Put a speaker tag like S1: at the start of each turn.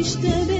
S1: işte ben.